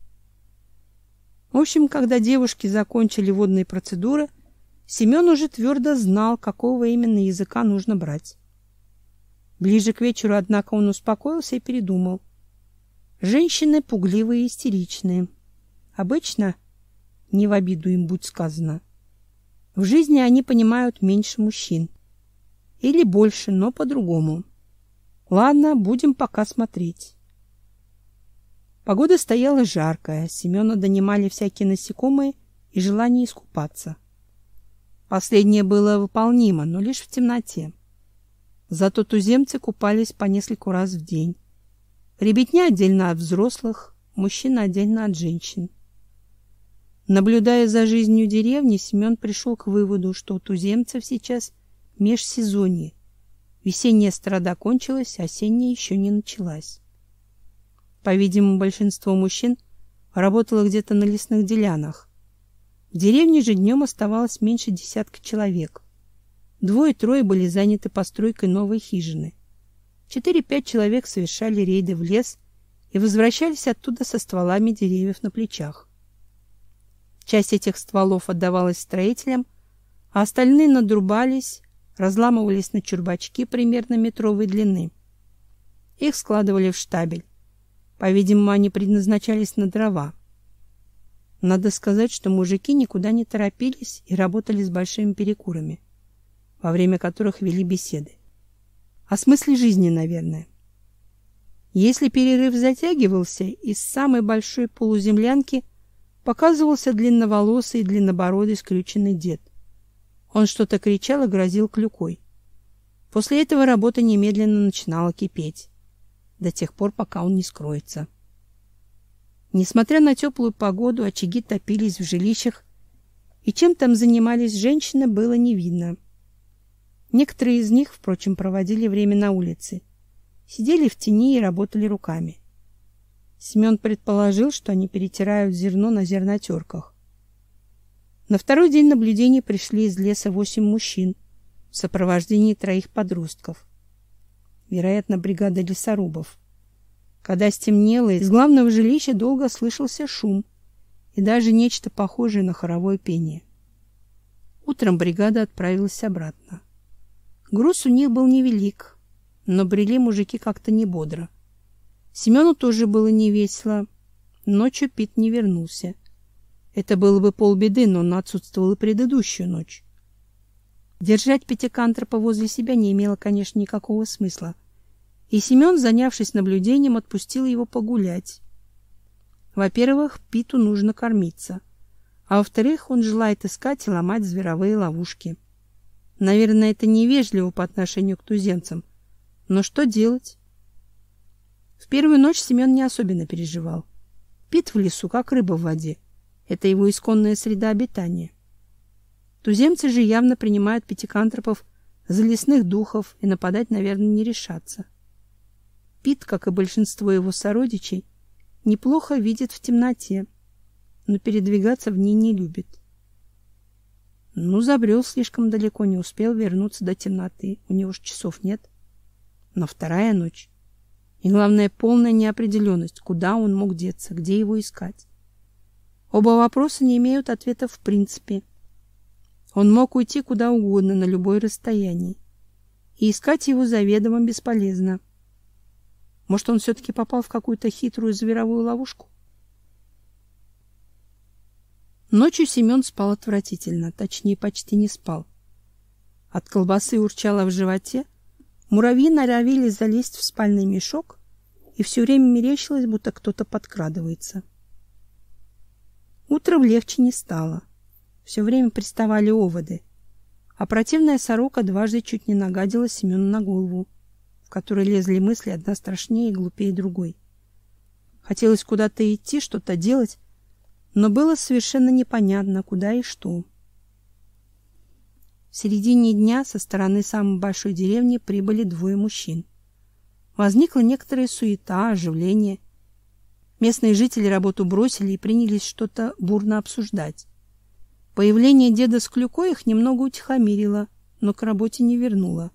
В общем, когда девушки закончили водные процедуры, Семен уже твердо знал, какого именно языка нужно брать. Ближе к вечеру, однако, он успокоился и передумал. Женщины пугливые и истеричные. Обычно, не в обиду им будь сказано, в жизни они понимают меньше мужчин. Или больше, но по-другому. Ладно, будем пока смотреть. Погода стояла жаркая, Семена донимали всякие насекомые и желание искупаться. Последнее было выполнимо, но лишь в темноте. Зато туземцы купались по нескольку раз в день. Ребятня отдельно от взрослых, мужчины отдельно от женщин. Наблюдая за жизнью деревни, Семен пришел к выводу, что туземцев сейчас межсезонье. Весенняя страда кончилась, осенняя еще не началась. По-видимому, большинство мужчин работало где-то на лесных делянах. В деревне же днем оставалось меньше десятка человек. Двое-трое были заняты постройкой новой хижины. Четыре-пять человек совершали рейды в лес и возвращались оттуда со стволами деревьев на плечах. Часть этих стволов отдавалась строителям, а остальные надрубались, разламывались на чурбачки примерно метровой длины. Их складывали в штабель. По-видимому, они предназначались на дрова. Надо сказать, что мужики никуда не торопились и работали с большими перекурами, во время которых вели беседы. О смысле жизни, наверное. Если перерыв затягивался, из самой большой полуземлянки показывался длинноволосый и длиннобородый скрюченный дед. Он что-то кричал и грозил клюкой. После этого работа немедленно начинала кипеть до тех пор, пока он не скроется. Несмотря на теплую погоду, очаги топились в жилищах, и чем там занимались женщины, было не видно. Некоторые из них, впрочем, проводили время на улице, сидели в тени и работали руками. Семен предположил, что они перетирают зерно на зернотерках. На второй день наблюдений пришли из леса восемь мужчин в сопровождении троих подростков вероятно, бригада лесорубов. Когда стемнело, из главного жилища долго слышался шум и даже нечто похожее на хоровое пение. Утром бригада отправилась обратно. Груз у них был невелик, но брели мужики как-то не бодро. Семену тоже было не весело. Ночью Пит не вернулся. Это было бы полбеды, но он отсутствовал предыдущую ночь. Держать пятикантропа возле себя не имело, конечно, никакого смысла. И Семен, занявшись наблюдением, отпустил его погулять. Во-первых, Питу нужно кормиться. А во-вторых, он желает искать и ломать зверовые ловушки. Наверное, это невежливо по отношению к туземцам. Но что делать? В первую ночь Семен не особенно переживал. Пит в лесу, как рыба в воде. Это его исконная среда обитания. Туземцы же явно принимают пятикантропов за лесных духов и нападать, наверное, не решатся. Пит, как и большинство его сородичей, неплохо видит в темноте, но передвигаться в ней не любит. Ну, забрел слишком далеко, не успел вернуться до темноты. У него ж часов нет. Но вторая ночь. И главное, полная неопределенность, куда он мог деться, где его искать. Оба вопроса не имеют ответа в принципе. Он мог уйти куда угодно, на любое расстояние. И искать его заведомо бесполезно. Может, он все-таки попал в какую-то хитрую зверовую ловушку? Ночью Семен спал отвратительно, точнее, почти не спал. От колбасы урчало в животе, муравьи норовили залезть в спальный мешок, и все время мерещилось, будто кто-то подкрадывается. Утром легче не стало. Все время приставали оводы, а противная сорока дважды чуть не нагадила Семену на голову, в которой лезли мысли одна страшнее и глупее другой. Хотелось куда-то идти, что-то делать, но было совершенно непонятно, куда и что. В середине дня со стороны самой большой деревни прибыли двое мужчин. Возникла некоторая суета, оживление. Местные жители работу бросили и принялись что-то бурно обсуждать. Появление деда с клюкой их немного утихомирило, но к работе не вернуло.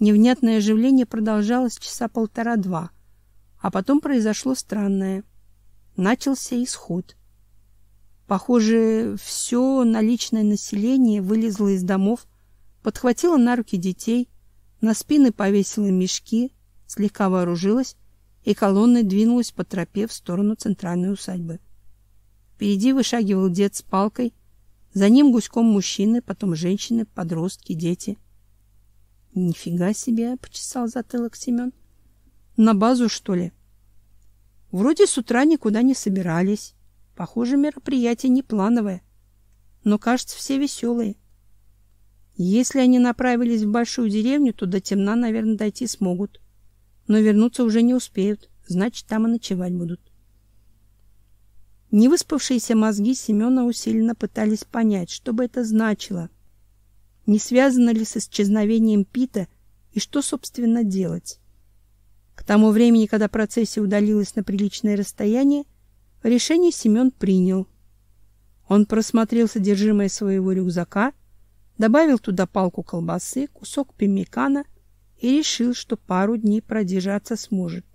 Невнятное оживление продолжалось часа полтора-два, а потом произошло странное. Начался исход. Похоже, все наличное население вылезло из домов, подхватило на руки детей, на спины повесило мешки, слегка вооружилось и колонной двинулась по тропе в сторону центральной усадьбы. Впереди вышагивал дед с палкой, за ним гуськом мужчины, потом женщины, подростки, дети. Нифига себе, почесал затылок Семен. На базу, что ли? Вроде с утра никуда не собирались. Похоже, мероприятие не плановое. Но, кажется, все веселые. Если они направились в большую деревню, то до темна, наверное, дойти смогут. Но вернуться уже не успеют. Значит, там и ночевать будут. Невыспавшиеся мозги Семена усиленно пытались понять, что бы это значило. Не связано ли с исчезновением Пита и что, собственно, делать? К тому времени, когда процессия удалилась на приличное расстояние, решение Семен принял. Он просмотрел содержимое своего рюкзака, добавил туда палку колбасы, кусок пеммикана и решил, что пару дней продержаться сможет.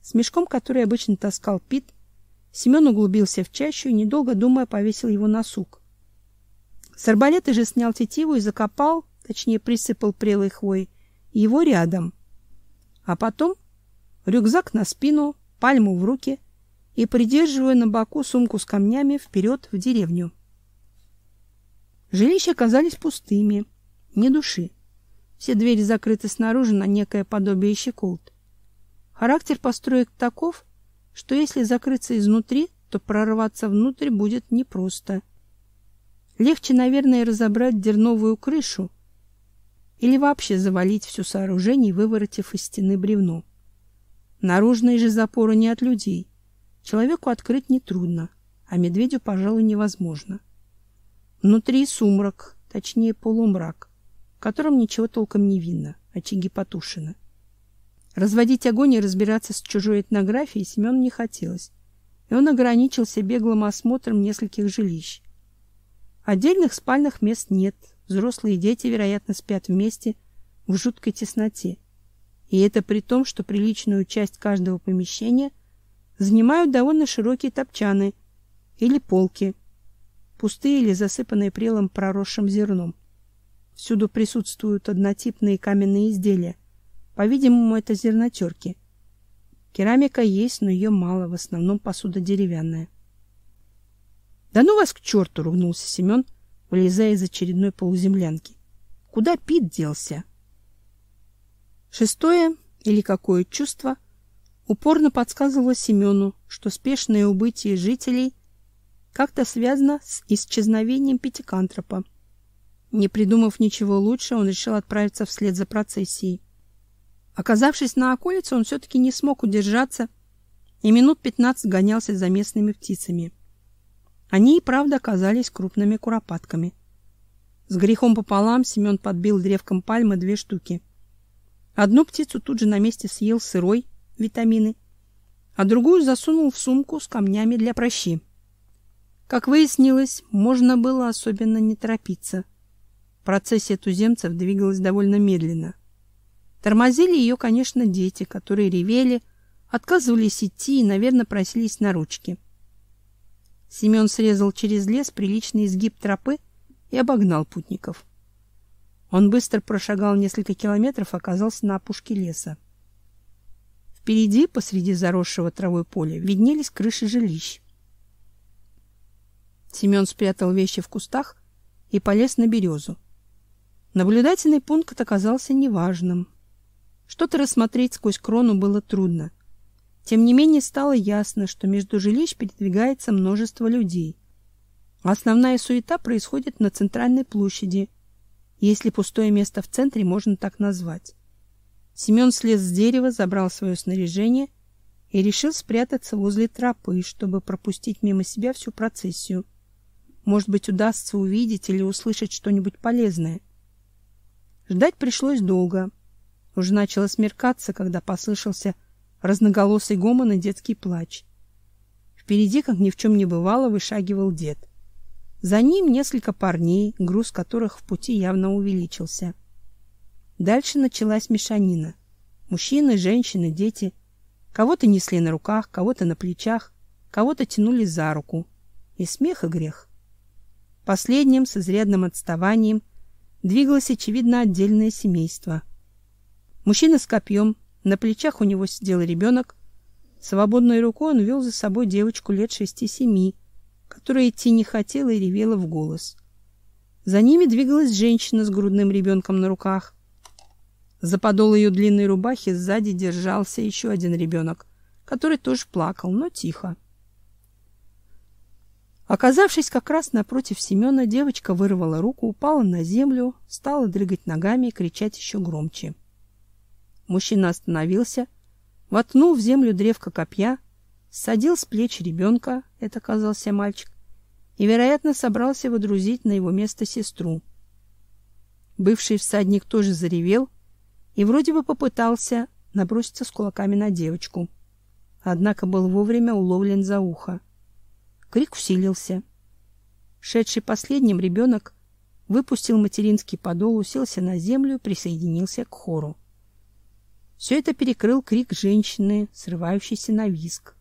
С мешком, который обычно таскал Пит, Семен углубился в чащу и, недолго думая, повесил его на сук. С арбалета же снял тетиву и закопал, точнее присыпал прелой хвоей, его рядом. А потом рюкзак на спину, пальму в руки и, придерживая на боку сумку с камнями, вперед в деревню. Жилища оказались пустыми, ни души. Все двери закрыты снаружи на некое подобие щеколд. Характер построек таков, что если закрыться изнутри, то прорваться внутрь будет непросто. Легче, наверное, разобрать дерновую крышу или вообще завалить все сооружение, выворотив из стены бревно. Наружные же запоры не от людей. Человеку открыть нетрудно, а медведю, пожалуй, невозможно. Внутри сумрак, точнее полумрак, котором ничего толком не видно, очаги потушены. Разводить огонь и разбираться с чужой этнографией Семену не хотелось, и он ограничился беглым осмотром нескольких жилищ. Отдельных спальных мест нет, взрослые и дети, вероятно, спят вместе в жуткой тесноте. И это при том, что приличную часть каждого помещения занимают довольно широкие топчаны или полки, пустые или засыпанные прелым проросшим зерном. Всюду присутствуют однотипные каменные изделия, по-видимому, это зернотерки. Керамика есть, но ее мало, в основном посуда деревянная. Да ну вас к черту, ругнулся Семен, вылезая из очередной полуземлянки. Куда Пит делся? Шестое или какое чувство упорно подсказывало Семену, что спешное убытие жителей как-то связано с исчезновением пятикантропа. Не придумав ничего лучше, он решил отправиться вслед за процессией. Оказавшись на околице, он все-таки не смог удержаться и минут пятнадцать гонялся за местными птицами. Они и правда оказались крупными куропатками. С грехом пополам Семен подбил древком пальмы две штуки. Одну птицу тут же на месте съел сырой, витамины, а другую засунул в сумку с камнями для прощи. Как выяснилось, можно было особенно не торопиться. Процессия туземцев двигалась довольно медленно. Тормозили ее, конечно, дети, которые ревели, отказывались идти и, наверное, просились на ручки. Семен срезал через лес приличный изгиб тропы и обогнал путников. Он быстро прошагал несколько километров, оказался на опушке леса. Впереди, посреди заросшего травой поля, виднелись крыши жилищ. Семен спрятал вещи в кустах и полез на березу. Наблюдательный пункт оказался неважным. Что-то рассмотреть сквозь крону было трудно. Тем не менее стало ясно, что между жилищ передвигается множество людей. Основная суета происходит на центральной площади, если пустое место в центре можно так назвать. Семен слез с дерева, забрал свое снаряжение и решил спрятаться возле тропы, чтобы пропустить мимо себя всю процессию. Может быть, удастся увидеть или услышать что-нибудь полезное. Ждать пришлось долго. Уже начало смеркаться, когда послышался разноголосый гомон и детский плач. Впереди, как ни в чем не бывало, вышагивал дед. За ним несколько парней, груз которых в пути явно увеличился. Дальше началась мешанина. Мужчины, женщины, дети. Кого-то несли на руках, кого-то на плечах, кого-то тянули за руку. И смех, и грех. Последним, с изрядным отставанием, двигалось, очевидно, отдельное семейство. Мужчина с копьем, на плечах у него сидел ребенок. Свободной рукой он вел за собой девочку лет шести-семи, которая идти не хотела и ревела в голос. За ними двигалась женщина с грудным ребенком на руках. За подол ее длинной рубахи сзади держался еще один ребенок, который тоже плакал, но тихо. Оказавшись как раз напротив Семена, девочка вырвала руку, упала на землю, стала дрыгать ногами и кричать еще громче. Мужчина остановился, воткнул в землю древко копья, садил с плеч ребенка, это оказался мальчик, и, вероятно, собрался водрузить на его место сестру. Бывший всадник тоже заревел и вроде бы попытался наброситься с кулаками на девочку, однако был вовремя уловлен за ухо. Крик усилился. Шедший последним ребенок выпустил материнский подол, уселся на землю присоединился к хору. Все это перекрыл крик женщины, срывающейся на визг.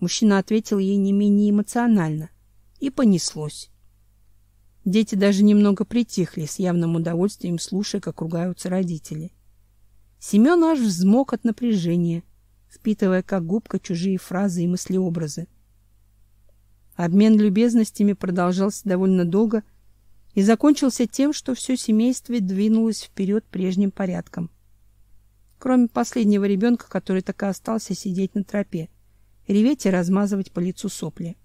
Мужчина ответил ей не менее эмоционально, и понеслось. Дети даже немного притихли, с явным удовольствием слушая, как ругаются родители. Семен аж взмок от напряжения, впитывая как губка чужие фразы и мыслеобразы. Обмен любезностями продолжался довольно долго и закончился тем, что все семейство двинулось вперед прежним порядком. Кроме последнего ребенка, который так и остался сидеть на тропе, реветь и размазывать по лицу сопли.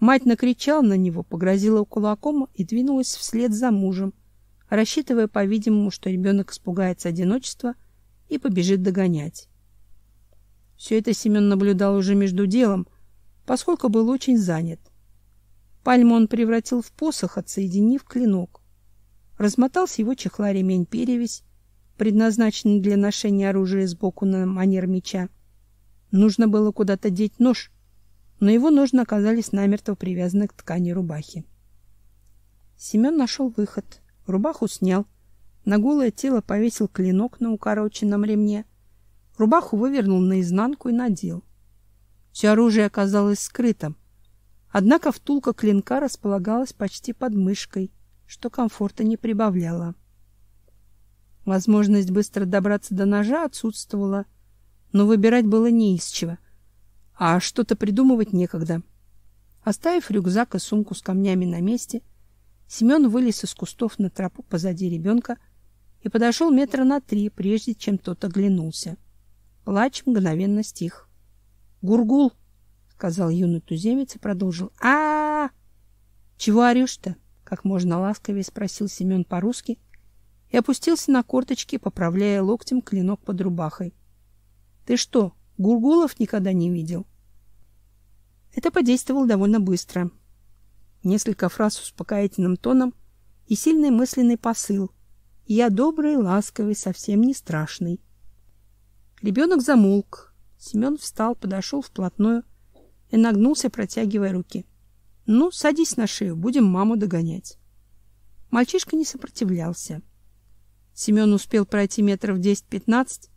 Мать накричала на него, погрозила кулаком и двинулась вслед за мужем, рассчитывая, по-видимому, что ребенок испугается одиночества и побежит догонять. Все это Семен наблюдал уже между делом, поскольку был очень занят. Пальму он превратил в посох, отсоединив клинок. Размотал с его чехла ремень-перевязь, предназначенный для ношения оружия сбоку на манер меча. Нужно было куда-то деть нож, но его ножны оказались намертво привязаны к ткани рубахи. Семен нашел выход. Рубаху снял, на голое тело повесил клинок на укороченном ремне, рубаху вывернул наизнанку и надел. Все оружие оказалось скрытым. Однако втулка клинка располагалась почти под мышкой, что комфорта не прибавляло. Возможность быстро добраться до ножа отсутствовала, но выбирать было не из чего, а что-то придумывать некогда. Оставив рюкзак и сумку с камнями на месте, Семен вылез из кустов на тропу позади ребенка и подошел метра на три, прежде чем тот оглянулся. Плач мгновенно стих. Гургул, сказал юный туземец и продолжил. А, -а, -а! Чего орешь-то? как можно ласковее спросил Семен по-русски и опустился на корточки, поправляя локтем клинок под рубахой. Ты что, гургулов никогда не видел? Это подействовало довольно быстро. Несколько фраз успокоительным тоном и сильный мысленный посыл. Я добрый, ласковый, совсем не страшный. Ребенок замолк, Семен встал, подошел вплотную и нагнулся, протягивая руки. Ну, садись на шею, будем маму догонять. Мальчишка не сопротивлялся. Семен успел пройти метров десять-пятнадцать,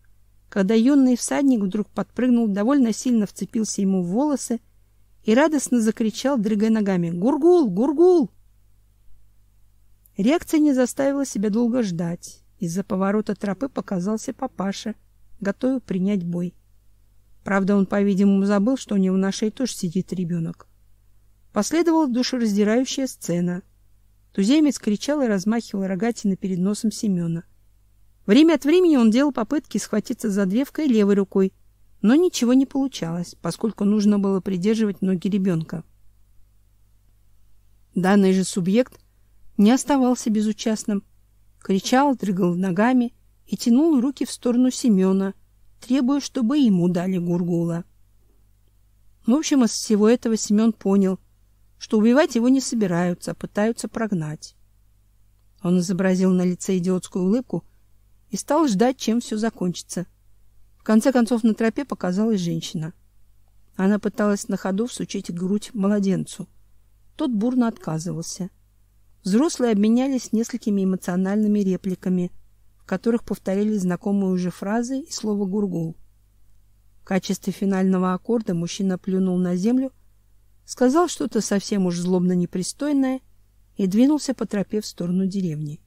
когда юный всадник вдруг подпрыгнул, довольно сильно вцепился ему в волосы и радостно закричал, дрыгая ногами: "Гургул, гургул!" Реакция не заставила себя долго ждать. Из-за поворота тропы показался папаша, готовый принять бой. Правда, он, по-видимому, забыл, что у него на шее тоже сидит ребенок. Последовала душераздирающая сцена. Туземец кричал и размахивал рогатиной перед носом Семена. Время от времени он делал попытки схватиться за древко левой рукой, но ничего не получалось, поскольку нужно было придерживать ноги ребенка. Данный же субъект не оставался безучастным, кричал, дрыгал ногами и тянул руки в сторону Семена, требуя, чтобы ему дали гургула. В общем, из всего этого Семен понял, что убивать его не собираются, а пытаются прогнать. Он изобразил на лице идиотскую улыбку и стал ждать, чем все закончится. В конце концов на тропе показалась женщина. Она пыталась на ходу всучить грудь младенцу. Тот бурно отказывался. Взрослые обменялись несколькими эмоциональными репликами, которых повторились знакомые уже фразы и слово «гургул». В качестве финального аккорда мужчина плюнул на землю, сказал что-то совсем уж злобно непристойное и двинулся по тропе в сторону деревни.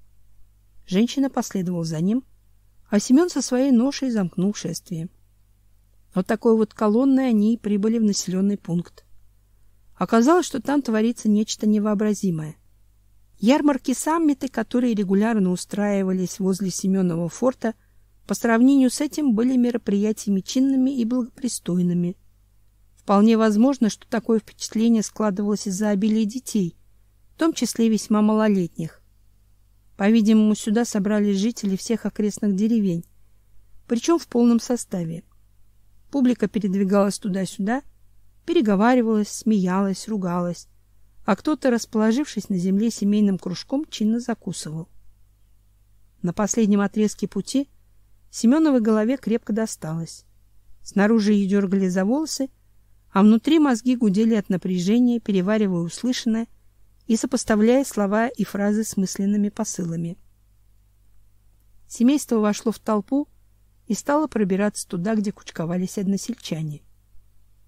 Женщина последовала за ним, а Семен со своей ношей замкнул шествие. Вот такой вот колонной они и прибыли в населенный пункт. Оказалось, что там творится нечто невообразимое. Ярмарки-саммиты, которые регулярно устраивались возле Семенова форта, по сравнению с этим были мероприятиями чинными и благопристойными. Вполне возможно, что такое впечатление складывалось из-за обилия детей, в том числе весьма малолетних. По-видимому, сюда собрались жители всех окрестных деревень, причем в полном составе. Публика передвигалась туда-сюда, переговаривалась, смеялась, ругалась, а кто-то, расположившись на земле семейным кружком, чинно закусывал. На последнем отрезке пути Семеновой голове крепко досталось. Снаружи ее дергали за волосы, а внутри мозги гудели от напряжения, переваривая услышанное и сопоставляя слова и фразы с мысленными посылами. Семейство вошло в толпу и стало пробираться туда, где кучковались односельчане.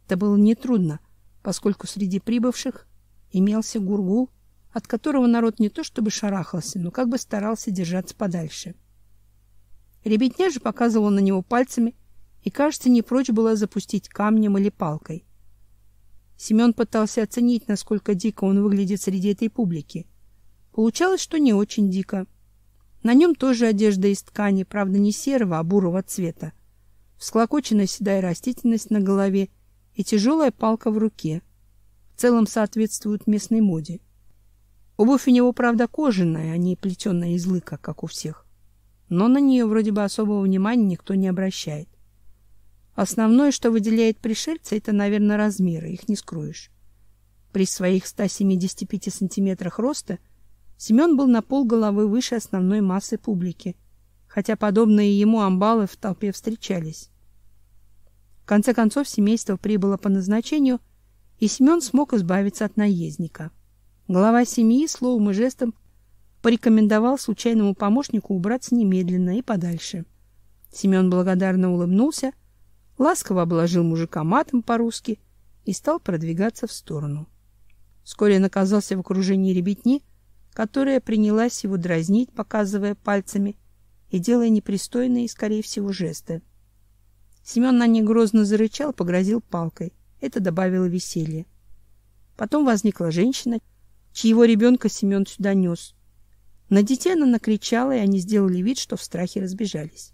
Это было нетрудно, поскольку среди прибывших имелся гургул, от которого народ не то чтобы шарахался, но как бы старался держаться подальше. Ребятня же показывала на него пальцами и, кажется, не прочь была запустить камнем или палкой. Семен пытался оценить, насколько дико он выглядит среди этой публики. Получалось, что не очень дико. На нем тоже одежда из ткани, правда, не серого, а бурого цвета. Всклокоченная седая растительность на голове и тяжелая палка в руке. В целом соответствуют местной моде. Обувь у него, правда, кожаная, а не плетеная из лыка, как у всех. Но на нее вроде бы особого внимания никто не обращает. Основное, что выделяет пришельца, это, наверное, размеры, их не скроешь. При своих 175 сантиметрах роста Семен был на пол головы выше основной массы публики, хотя подобные ему амбалы в толпе встречались. В конце концов семейство прибыло по назначению, и Семен смог избавиться от наездника. Глава семьи словом и жестом порекомендовал случайному помощнику убраться немедленно и подальше. Семен благодарно улыбнулся — ласково обложил мужика матом по-русски и стал продвигаться в сторону. Вскоре он оказался в окружении ребятни, которая принялась его дразнить, показывая пальцами и делая непристойные, скорее всего, жесты. Семен на них грозно зарычал, погрозил палкой. Это добавило веселья. Потом возникла женщина, чьего ребенка Семен сюда нес. На детей она накричала, и они сделали вид, что в страхе разбежались.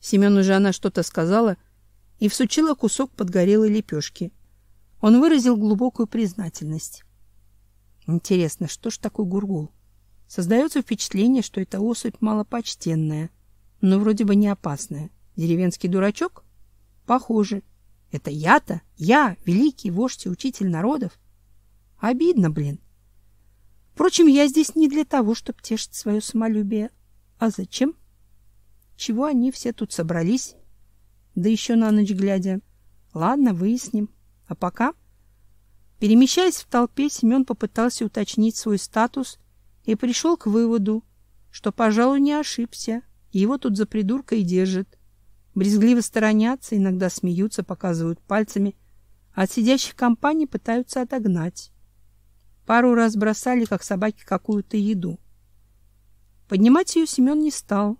Семену же она что-то сказала — и всучила кусок подгорелой лепешки. Он выразил глубокую признательность. Интересно, что ж такое гургул? Создается впечатление, что это особь малопочтенная, но вроде бы не опасная. Деревенский дурачок? Похоже. Это я-то? Я, великий вождь и учитель народов? Обидно, блин. Впрочем, я здесь не для того, чтобы тешить свое самолюбие. А зачем? Чего они все тут собрались? да еще на ночь глядя. Ладно, выясним. А пока... Перемещаясь в толпе, Семен попытался уточнить свой статус и пришел к выводу, что, пожалуй, не ошибся. Его тут за придурка и держат. Брезгливо сторонятся, иногда смеются, показывают пальцами, а от сидящих компаний пытаются отогнать. Пару раз бросали, как собаки, какую-то еду. Поднимать ее Семен не стал,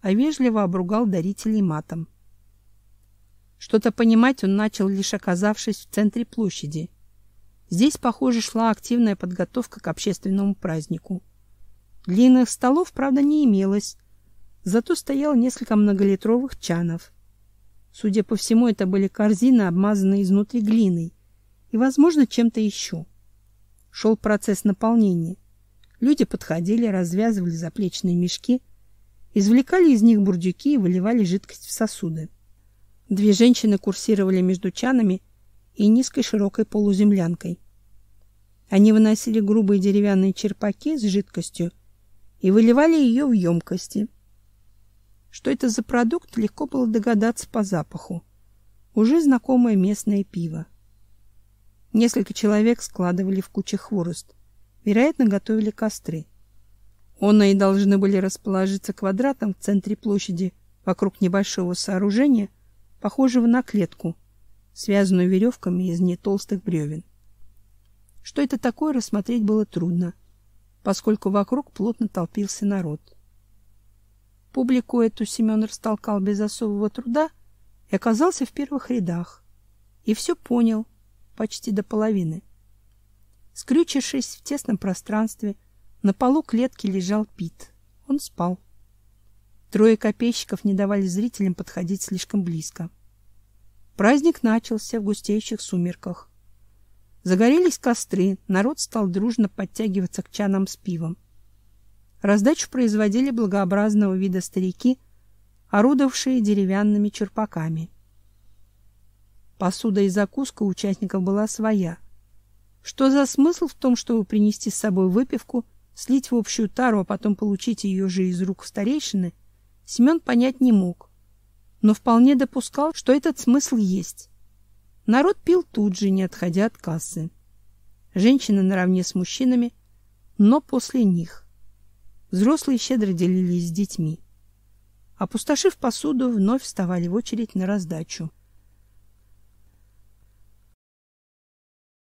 а вежливо обругал дарителей матом. Что-то понимать он начал, лишь оказавшись в центре площади. Здесь, похоже, шла активная подготовка к общественному празднику. Длинных столов, правда, не имелось, зато стояло несколько многолитровых чанов. Судя по всему, это были корзины, обмазанные изнутри глиной и, возможно, чем-то еще. Шел процесс наполнения. Люди подходили, развязывали заплечные мешки, извлекали из них бурдюки и выливали жидкость в сосуды. Две женщины курсировали между чанами и низкой широкой полуземлянкой. Они выносили грубые деревянные черпаки с жидкостью и выливали ее в емкости. Что это за продукт, легко было догадаться по запаху. Уже знакомое местное пиво. Несколько человек складывали в куче хворост. Вероятно, готовили костры. Онны и должны были расположиться квадратом в центре площади вокруг небольшого сооружения, похожего на клетку, связанную веревками из нетолстых бревен. Что это такое, рассмотреть было трудно, поскольку вокруг плотно толпился народ. Публику эту Семен растолкал без особого труда и оказался в первых рядах. И все понял почти до половины. Скрючившись в тесном пространстве, на полу клетки лежал Пит. Он спал. Трое копейщиков не давали зрителям подходить слишком близко. Праздник начался в густеющих сумерках. Загорелись костры, народ стал дружно подтягиваться к чанам с пивом. Раздачу производили благообразного вида старики, орудовавшие деревянными черпаками. Посуда и закуска у участников была своя. Что за смысл в том, чтобы принести с собой выпивку, слить в общую тару, а потом получить ее же из рук старейшины, Семен понять не мог, но вполне допускал, что этот смысл есть. Народ пил тут же, не отходя от кассы. Женщины наравне с мужчинами, но после них. Взрослые щедро делились с детьми. Опустошив посуду, вновь вставали в очередь на раздачу —